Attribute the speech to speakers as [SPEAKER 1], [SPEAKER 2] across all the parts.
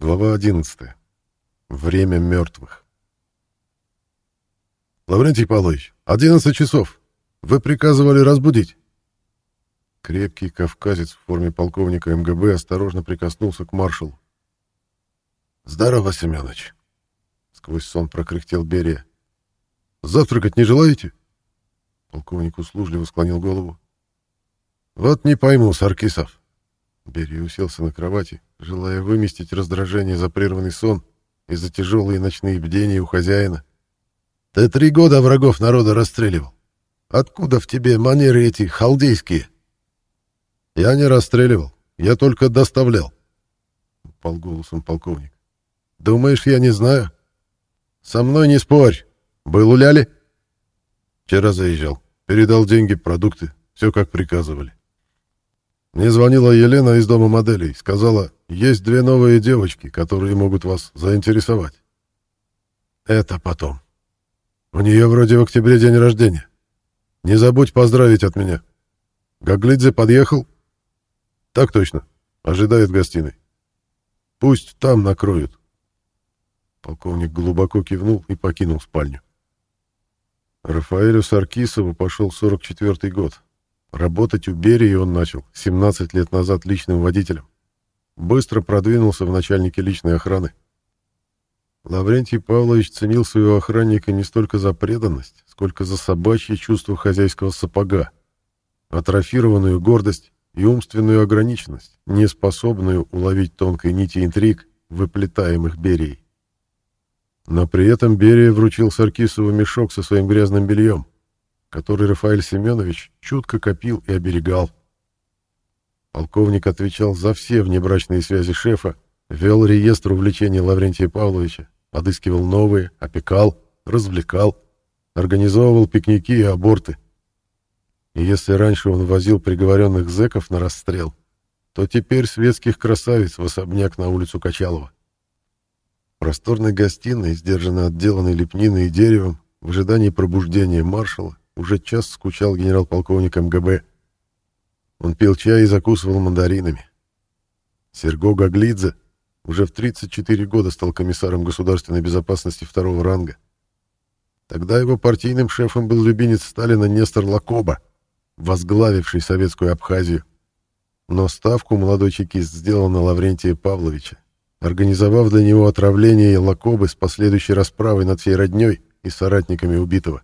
[SPEAKER 1] Глава 11. Время мертвых. Лаврентий Павлович, 11 часов. Вы приказывали разбудить. Крепкий кавказец в форме полковника МГБ осторожно прикоснулся к маршалу. Здорово, Семёныч. Сквозь сон прокряхтел Берия. Завтракать не желаете? Полковник услужливо склонил голову. Вот не пойму, Саркисов. Берия уселся на кровати, желая выместить раздражение за прерванный сон и за тяжелые ночные бдения у хозяина. «Ты три года врагов народа расстреливал. Откуда в тебе манеры эти халдейские?» «Я не расстреливал, я только доставлял», — упал голосом полковник. «Думаешь, я не знаю?» «Со мной не спорь. Был у Ляли?» «Вчера заезжал. Передал деньги, продукты. Все, как приказывали. Мне звонила Елена из дома моделей. Сказала, есть две новые девочки, которые могут вас заинтересовать. Это потом. У нее вроде в октябре день рождения. Не забудь поздравить от меня. Гаглидзе подъехал? Так точно. Ожидает в гостиной. Пусть там накроют. Полковник глубоко кивнул и покинул спальню. Рафаэлю Саркисову пошел 44-й год. Работать у Берии он начал 17 лет назад личным водителем. Быстро продвинулся в начальнике личной охраны. Лаврентий Павлович ценил своего охранника не столько за преданность, сколько за собачье чувство хозяйского сапога, атрофированную гордость и умственную ограниченность, не способную уловить тонкой нити интриг, выплетаемых Берией. Но при этом Берия вручил Саркисову мешок со своим грязным бельем, который Рафаэль Семенович чутко копил и оберегал. Полковник отвечал за все внебрачные связи шефа, вел реестр увлечений Лаврентия Павловича, подыскивал новые, опекал, развлекал, организовывал пикники и аборты. И если раньше он возил приговоренных зэков на расстрел, то теперь светских красавиц в особняк на улицу Качалова. В просторной гостиной, сдержанно отделанной лепниной и деревом, в ожидании пробуждения маршала, уже час скучал генерал-полковник МГБ. Он пил чай и закусывал мандаринами. Серго Гаглидзе уже в 34 года стал комиссаром государственной безопасности второго ранга. Тогда его партийным шефом был любимец Сталина Нестор Лакоба, возглавивший советскую Абхазию. Но ставку молодой чекист сделал на Лаврентия Павловича, организовав для него отравление Лакобы с последующей расправой над всей родней и соратниками убитого.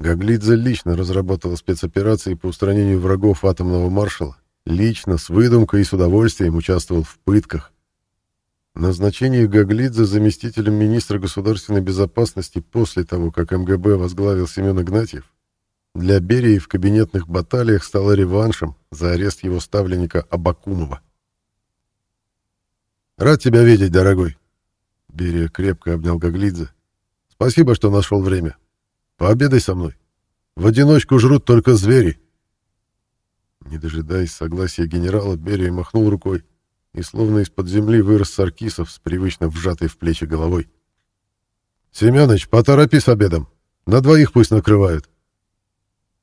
[SPEAKER 1] Гаглидзе лично разработала спецоперации по устранению врагов атомного маршала, лично, с выдумкой и с удовольствием участвовал в пытках. Назначение Гаглидзе заместителем министра государственной безопасности после того, как МГБ возглавил Семен Игнатьев, для Берии в кабинетных баталиях стало реваншем за арест его ставленника Абакумова. «Рад тебя видеть, дорогой!» Берия крепко обнял Гаглидзе. «Спасибо, что нашел время. Пообедай со мной. В одиночку жрут только звери. Не дожидаясь согласия генерала, Берия махнул рукой, и словно из-под земли вырос Саркисов с привычно вжатой в плечи головой. «Семёныч, поторопи с обедом. На двоих пусть накрывают».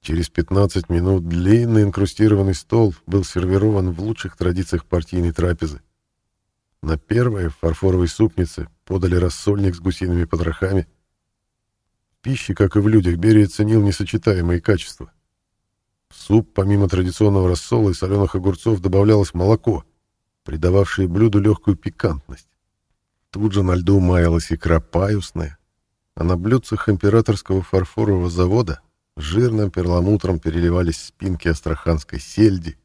[SPEAKER 1] Через 15 минут длинный инкрустированный стол был сервирован в лучших традициях партийной трапезы. На первой в фарфоровой супнице подали рассольник с гусиными потрохами, пище, как и в людях, Берия ценил несочетаемые качества. В суп, помимо традиционного рассола и соленых огурцов, добавлялось молоко, придававшее блюду легкую пикантность. Тут же на льду маялась икра паюсная, а на блюдцах императорского фарфорового завода жирным перламутром переливались спинки астраханской сельди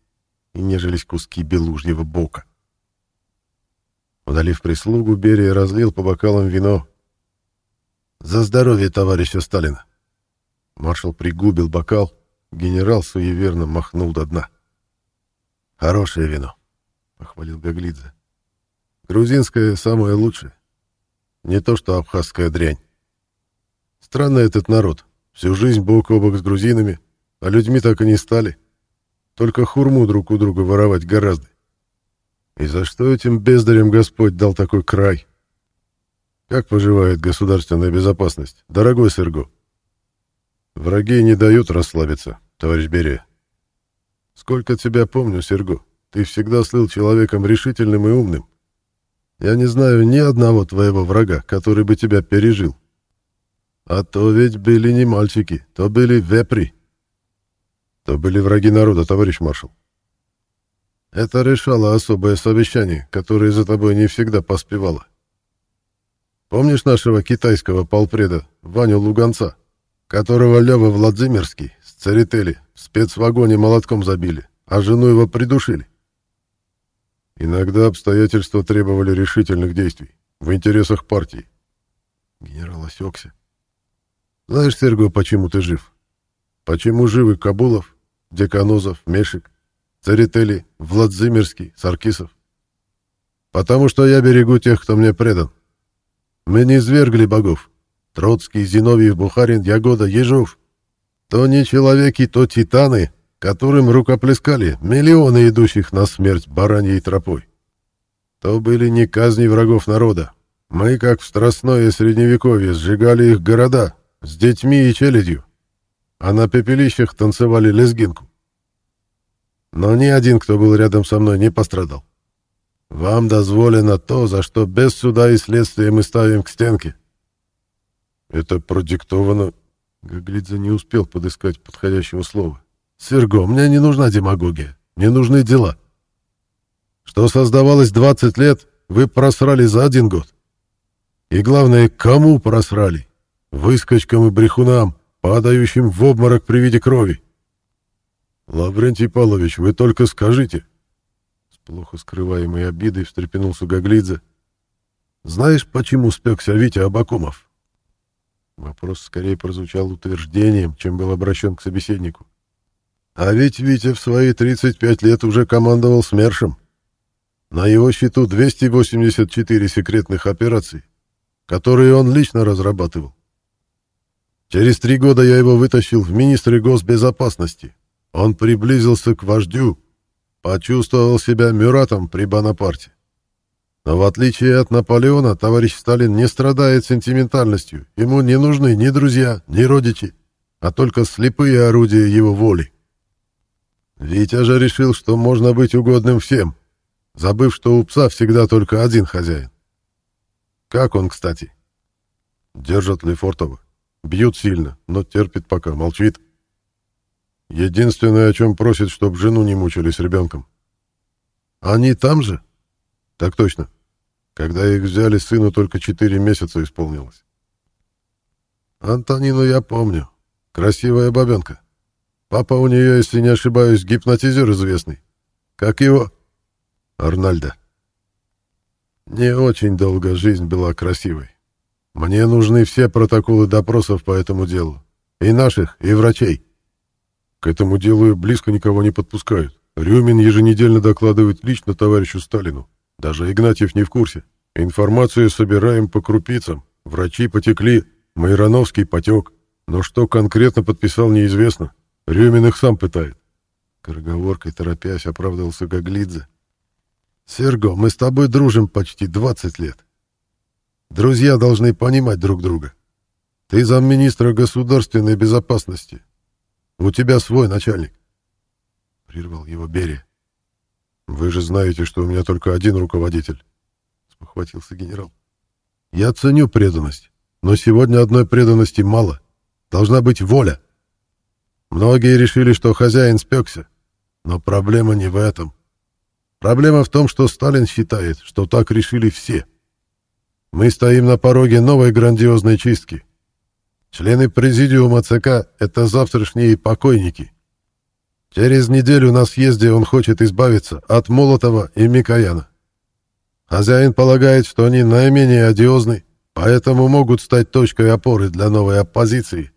[SPEAKER 1] и нежились куски белужьего бока. Удалив прислугу, Берия разлил по бокалам вино, за здоровье товарища Сталина. Маршал пригубил бокал, генерал суеверно махнул до дна. Хорошее вино, похвалил Гаглидзе. Грузинское самое лучшее. Не то что абхазская дрянь. Странный этот народ. Всю жизнь бок о бок с грузинами, а людьми так и не стали. Только хурму друг у друга воровать гораздо. И за что этим бездарям Господь дал такой край? Как поживает государственная безопасность, дорогой Серго? Враги не дают расслабиться, товарищ Берия. Сколько тебя помню, Серго, ты всегда слыл человеком решительным и умным. я не знаю ни одного твоего врага, который бы тебя пережил. А то ведь были не мальчики, то были вепри. То были враги народа, товарищ маршал. Это решало особое совещание, которое за тобой не всегда поспевало. Помнишь нашего китайского полпреда, Ваню Луганца, которого Лёва Владимирский с Церетели в спецвагоне молотком забили, а жену его придушили? Иногда обстоятельства требовали решительных действий в интересах партии. Генерал осекся. Знаешь, Серго, почему ты жив? Почему живы Кабулов, Деканозов, Мешик, Церетели, Владимирский, Саркисов? Потому что я берегу тех, кто мне предан. Мы не извергли богов. Троцкий, Зиновьев, Бухарин, Ягода, Ежов. То не человеки, то титаны, которым рукоплескали миллионы идущих на смерть бараньей тропой. То были не казни врагов народа. Мы, как в Страстное Средневековье, сжигали их города с детьми и челядью, а на пепелищах танцевали лезгинку. Но ни один, кто был рядом со мной, не пострадал. Вам дозволено то, за что без суда и следствия мы ставим к стенке. Это продиктовано... Гаглидзе не успел подыскать подходящего слова. Серго, мне не нужна демагогия. Мне нужны дела. Что создавалось 20 лет, вы просрали за один год. И главное, кому просрали? Выскочкам и брехунам, падающим в обморок при виде крови. Лаврентий Павлович, вы только скажите, плохо скрываемой обидой встрепенулся Гаглидзе. «Знаешь, почему спекся Витя Абакумов?» Вопрос скорее прозвучал утверждением, чем был обращен к собеседнику. «А ведь Витя в свои 35 лет уже командовал СМЕРШем. На его счету 284 секретных операций, которые он лично разрабатывал. Через три года я его вытащил в министры госбезопасности. Он приблизился к вождю, почувствовал себя Мюратом при Бонапарте. Но в отличие от Наполеона, товарищ Сталин не страдает сентиментальностью. Ему не нужны ни друзья, ни родичи, а только слепые орудия его воли. Витя же решил, что можно быть угодным всем, забыв, что у пса всегда только один хозяин. Как он, кстати? Держат Лефортово. Бьют сильно, но терпит пока, молчит. Единственное, о чем просит, чтобы жену не мучили с ребенком. Они там же? Так точно. Когда их взяли, сыну только четыре месяца исполнилось. Антонину я помню. Красивая бабенка. Папа у нее, если не ошибаюсь, гипнотизер известный. Как его? Арнальда. Не очень долго жизнь была красивой. Мне нужны все протоколы допросов по этому делу. И наших, и врачей. К этому делу близко никого не подпускают. Рюмин еженедельно докладывает лично товарищу Сталину. Даже Игнатьев не в курсе. Информацию собираем по крупицам. Врачи потекли, Майрановский потек. Но что конкретно подписал, неизвестно. Рюмин их сам пытает. Короговоркой торопясь оправдывался Гаглидзе. «Серго, мы с тобой дружим почти 20 лет. Друзья должны понимать друг друга. Ты замминистра государственной безопасности. У тебя свой начальник. Прервал его Берия. Вы же знаете, что у меня только один руководитель. Спохватился генерал. Я ценю преданность, но сегодня одной преданности мало. Должна быть воля. Многие решили, что хозяин спекся. Но проблема не в этом. Проблема в том, что Сталин считает, что так решили все. Мы стоим на пороге новой грандиозной чистки. Члены президиума ЦК — это завтрашние покойники. Через неделю на съезде он хочет избавиться от Молотова и Микояна. Хозяин полагает, что они наименее одиозны, поэтому могут стать точкой опоры для новой оппозиции,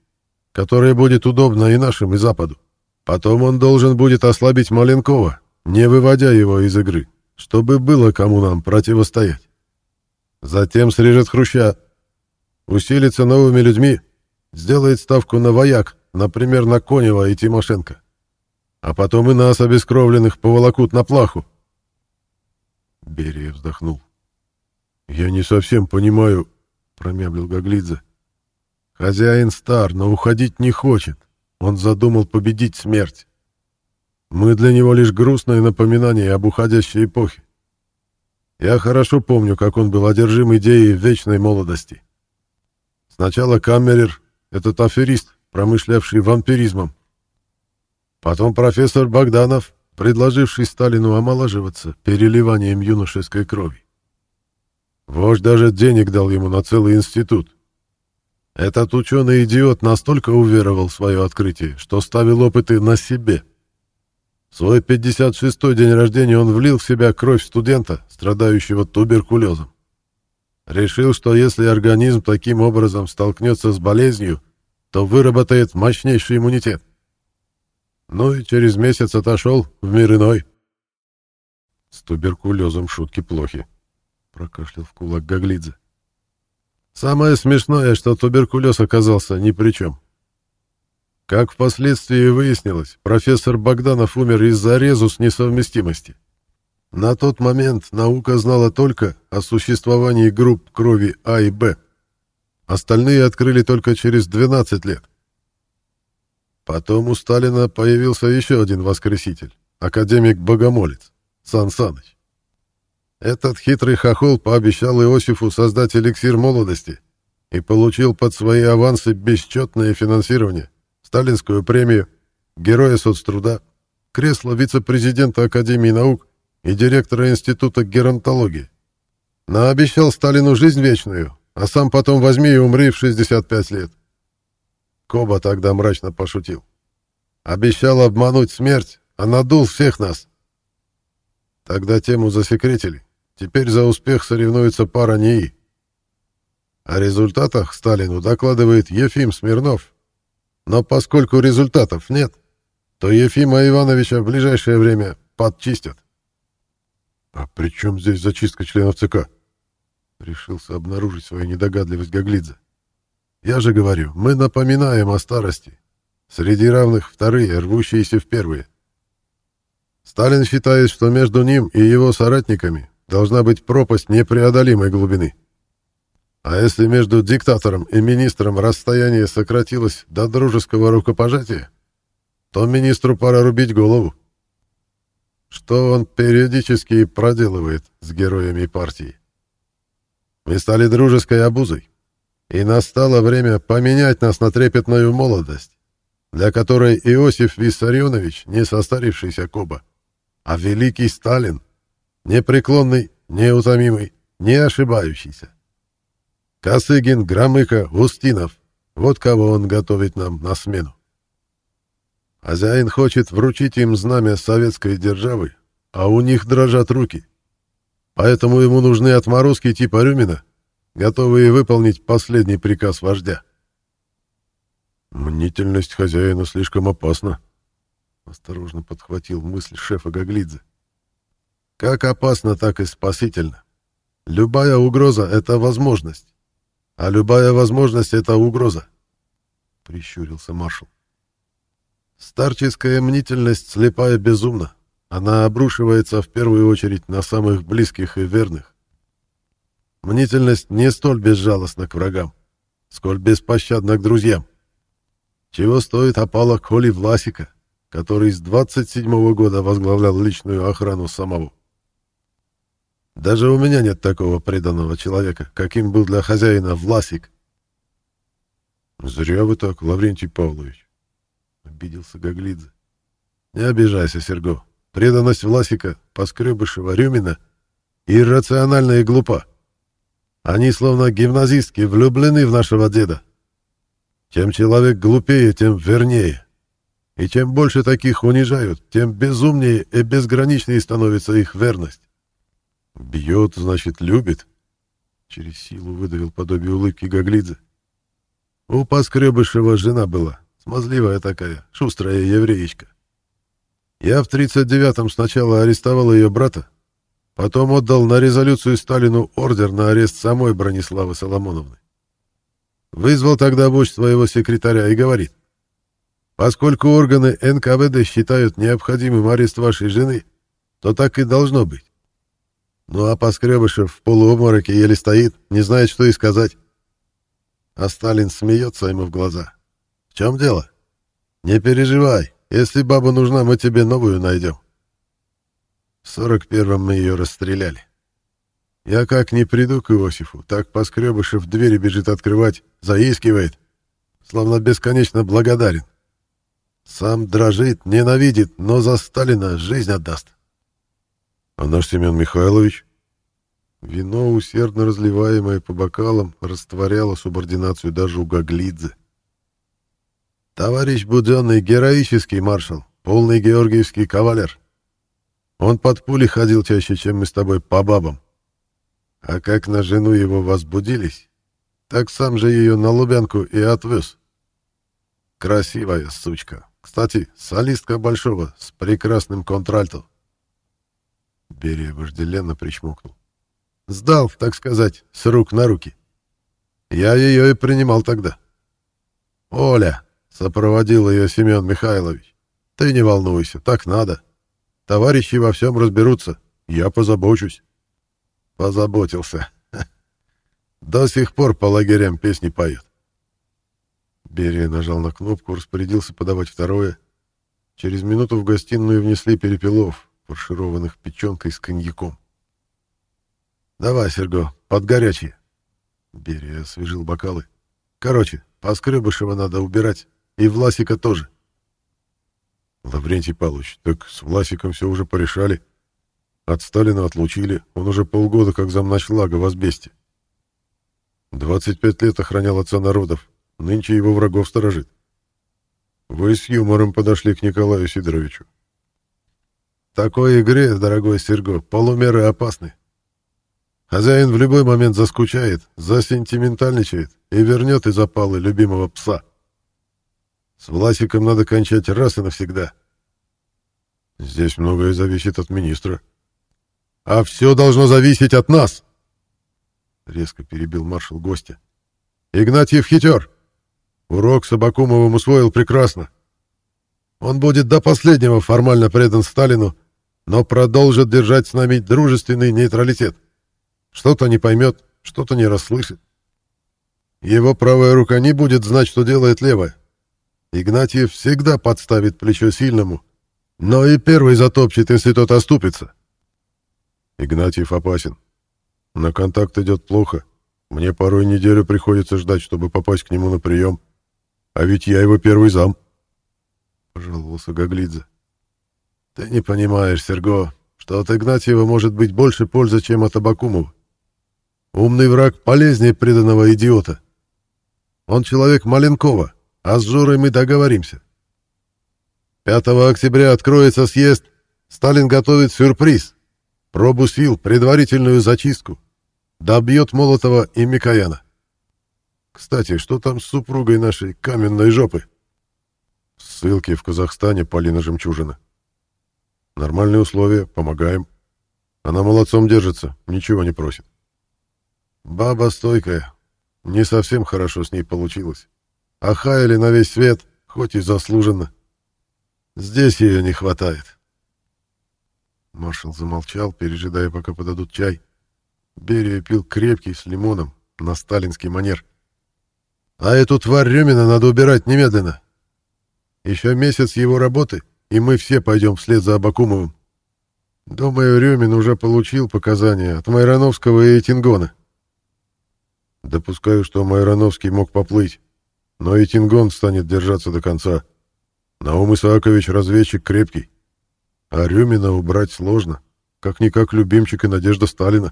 [SPEAKER 1] которая будет удобна и нашим, и Западу. Потом он должен будет ослабить Маленкова, не выводя его из игры, чтобы было кому нам противостоять. Затем срежет Хруща, усилится новыми людьми, сделает ставку на вояк, например, на Конева и Тимошенко. А потом и нас, обескровленных, поволокут на плаху. Берия вздохнул. «Я не совсем понимаю», — промямлил Гаглидзе. «Хозяин стар, но уходить не хочет. Он задумал победить смерть. Мы для него лишь грустное напоминание об уходящей эпохе. Я хорошо помню, как он был одержим идеей вечной молодости. Сначала Каммерер, этот аферист, промышлявший вампиризмом. Потом профессор Богданов, предложивший Сталину омолаживаться переливанием юношеской крови. Вождь даже денег дал ему на целый институт. Этот ученый-идиот настолько уверовал в свое открытие, что ставил опыты на себе. В свой 56-й день рождения он влил в себя кровь студента, страдающего туберкулезом. Решил, что если организм таким образом столкнется с болезнью, то выработает мощнейший иммунитет. Ну и через месяц отошел в мир иной. С туберкулезом шутки плохи, прокашлял в кулак Гаглидзе. Самое смешное, что туберкулез оказался ни при чем. Как впоследствии выяснилось, профессор Богданов умер из-за резус несовместимости. На тот момент наука знала только о существовании групп крови А и Б. Остальные открыли только через 12 лет. Потом у Сталина появился еще один воскреситель, академик Богомолец, Сан Саныч. Этот хитрый хохол пообещал Иосифу создать эликсир молодости и получил под свои авансы бесчетное финансирование, сталинскую премию, героя соцтруда, кресло вице-президента Академии наук и директора Института геронтологии. Наобещал Сталину жизнь вечную, а сам потом возьми и умри в 65 лет. Коба тогда мрачно пошутил. Обещал обмануть смерть, а надул всех нас. Тогда тему засекретили. Теперь за успех соревнуется пара НИИ. О результатах Сталину докладывает Ефим Смирнов. Но поскольку результатов нет, то Ефима Ивановича в ближайшее время подчистят. «А при чем здесь зачистка членов ЦК?» Решился обнаружить свою недогадливость Гаглидзе. Я же говорю, мы напоминаем о старости. Среди равных вторые, рвущиеся в первые. Сталин считает, что между ним и его соратниками должна быть пропасть непреодолимой глубины. А если между диктатором и министром расстояние сократилось до дружеского рукопожатия, то министру пора рубить голову. Что он периодически проделывает с героями партии. Мы стали дружеской обузой, и настало время поменять нас на трепетную молодость, для которой Иосиф Виссарионович не состарившийся Коба, а великий Сталин, непреклонный, неутомимый, не ошибающийся. Косыгин, Громыко, Устинов — вот кого он готовит нам на смену. Хозяин хочет вручить им знамя советской державы, а у них дрожат руки. Поэтому ему нужны отморозки типа Рюмина — готовые выполнить последний приказ вождя. «Мнительность хозяина слишком опасна», — осторожно подхватил мысль шефа Гаглидзе. «Как опасно, так и спасительно. Любая угроза — это возможность, а любая возможность — это угроза», — прищурился маршал. «Старческая мнительность слепая безумна. Она обрушивается в первую очередь на самых близких и верных. Мнительность не столь безжалостна к врагам, сколь беспощадна к друзьям. Чего стоит опала Коли Власика, который с 27-го года возглавлял личную охрану самого. Даже у меня нет такого преданного человека, каким был для хозяина Власик. «Зря вы так, Лаврентий Павлович», — обиделся Гаглидзе. «Не обижайся, Серго. Преданность Власика, Поскребышева, Рюмина иррациональна и глупа. Они, словно гимназистки, влюблены в нашего деда. Чем человек глупее, тем вернее. И чем больше таких унижают, тем безумнее и безграничнее становится их верность. Бьет, значит, любит. Через силу выдавил подобие улыбки Гаглидзе. У Поскребышева жена была, смазливая такая, шустрая евреечка. Я в 39-м сначала арестовал ее брата, Потом отдал на резолюцию Сталину ордер на арест самой Брониславы Соломоновны. Вызвал тогда вождь своего секретаря и говорит, «Поскольку органы НКВД считают необходимым арест вашей жены, то так и должно быть». Ну а Поскребышев в полуобмороке еле стоит, не знает, что и сказать. А Сталин смеется ему в глаза. «В чем дело? Не переживай, если баба нужна, мы тебе новую найдем». В сорок первом мы ее расстреляли. Я как не приду к Иосифу, так Поскребышев двери бежит открывать, заискивает, словно бесконечно благодарен. Сам дрожит, ненавидит, но за Сталина жизнь отдаст. А наш Семен Михайлович? Вино, усердно разливаемое по бокалам, растворяло субординацию даже у Гаглидзе. Товарищ Буденный — героический маршал, полный георгиевский кавалер. Он под пули ходил чаще, чем мы с тобой по бабам. А как на жену его возбудились, так сам же ее на Лубянку и отвез. Красивая сучка. Кстати, солистка Большого с прекрасным контральто. Берия вожделенно причмокнул. Сдал, так сказать, с рук на руки. Я ее и принимал тогда. Оля, сопроводил ее Семен Михайлович. Ты не волнуйся, так надо. Товарищи во всем разберутся. Я позабочусь. Позаботился. До сих пор по лагерям песни поют. Берия нажал на кнопку, распорядился подавать второе. Через минуту в гостиную внесли перепелов, фаршированных печенкой с коньяком. «Давай, Серго, под горячие!» Берия освежил бокалы. «Короче, Поскребышева надо убирать, и Власика тоже». «Лаврентий Павлович, так с Власиком все уже порешали. От Сталина отлучили, он уже полгода как замначлага в Азбесте. 25 лет охранял отца народов, Нынче его врагов сторожит. Вы с юмором подошли к Николаю Сидоровичу. Такой игре, дорогой Серго, полумеры опасны. Хозяин в любой момент заскучает, засентиментальничает и вернет из опалы любимого пса. С Власиком надо кончать раз и навсегда. Здесь многое зависит от министра. А все должно зависеть от нас! Резко перебил маршал гостя. Игнатьев хитер. Урок Собакумовым усвоил прекрасно. Он будет до последнего формально предан Сталину, но продолжит держать с нами дружественный нейтралитет. Что-то не поймет, что-то не расслышит. Его правая рука не будет знать, что делает левая. Игнатьев всегда подставит плечо сильному, но и первый затопчет, если тот оступится. Игнатьев опасен. На контакт идет плохо. Мне порой неделю приходится ждать, чтобы попасть к нему на прием. А ведь я его первый зам. Пожаловался Гаглидзе. Ты не понимаешь, Серго, что от Игнатьева может быть больше пользы, чем от Абакумова. Умный враг полезнее преданного идиота. Он человек Маленкова, а с Журой мы договоримся. 5 октября откроется съезд. Сталин готовит сюрприз. Пробу сил, предварительную зачистку. Добьет Молотова и Микояна. Кстати, что там с супругой нашей каменной жопы? Ссылки в Казахстане Полина Жемчужина. Нормальные условия, помогаем. Она молодцом держится, ничего не просит. Баба стойкая. Не совсем хорошо с ней получилось. А хаяли на весь свет, хоть и заслуженно. Здесь ее не хватает. Маршал замолчал, пережидая, пока подадут чай. Берия пил крепкий, с лимоном, на сталинский манер. А эту тварь Рюмина надо убирать немедленно. Еще месяц его работы, и мы все пойдем вслед за Абакумовым. Думаю, Рюмин уже получил показания от Майрановского и Этингона. Допускаю, что Майрановский мог поплыть, но Этингон станет держаться до конца. Наум Исаакович разведчик крепкий, а Рюмина убрать сложно, как-никак любимчик и надежда Сталина.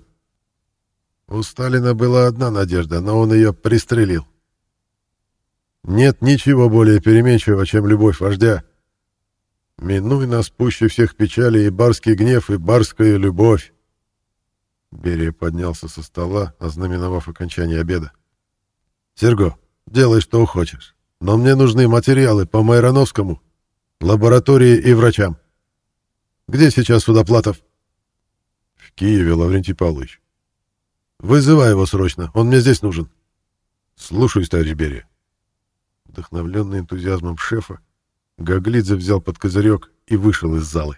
[SPEAKER 1] У Сталина была одна надежда, но он ее пристрелил. Нет ничего более переменчивого, чем любовь вождя. Минуй нас пуще всех печали и барский гнев, и барская любовь. Берия поднялся со стола, ознаменовав окончание обеда. «Серго, делай, что хочешь, но мне нужны материалы по Майроновскому, лаборатории и врачам. Где сейчас Судоплатов?» «В Киеве, Лаврентий Павлович». «Вызывай его срочно, он мне здесь нужен». «Слушаюсь, товарищ Берия». Вдохновленный энтузиазмом шефа, Гаглидзе взял под козырек и вышел из залы.